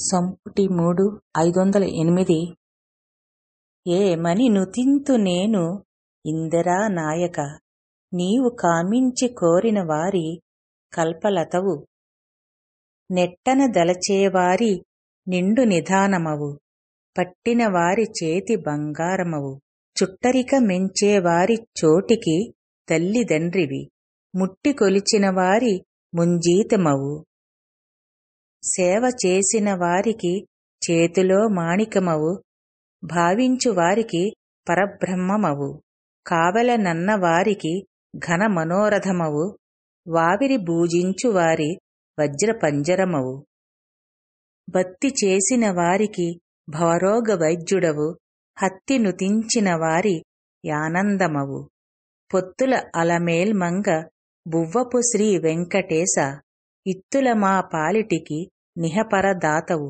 సంపుటి మూడు ఐదు వందల ఎనిమిది ఏమని నుతింతు నేను ఇందిరా నాయక నీవు కామించి కోరిన వారి కల్పలతవు. నెట్టన దలచేవారి నిండు నిధానమవు. పట్టిన వారి చేతి బంగారమవు. చుట్టరిక మెంచేవారి చోటికి తల్లిదండ్రివి ముట్టి కొలిచిన వారి ముంజీతమవు. సేవ చేసిన వారికి చేతిలో మాణికమవు భావించు వారికి పరబ్రహ్మమవు కావలనన్న వారికి ఘన మనోరథమవు వావిరి భూజించు వారి వజ్రపంజరమవు. భక్తి చేసిన వారికి భవరోగ వైద్యుడవు హత్తి నుతించిన వారి యానందమవు. పొత్తుల అలమేల్మంగ బువ్వపు శ్రీ వెంకటేశ ఇత్తుల మా పాలిటికి ನಿರಪರಾಧಿಯಾದವು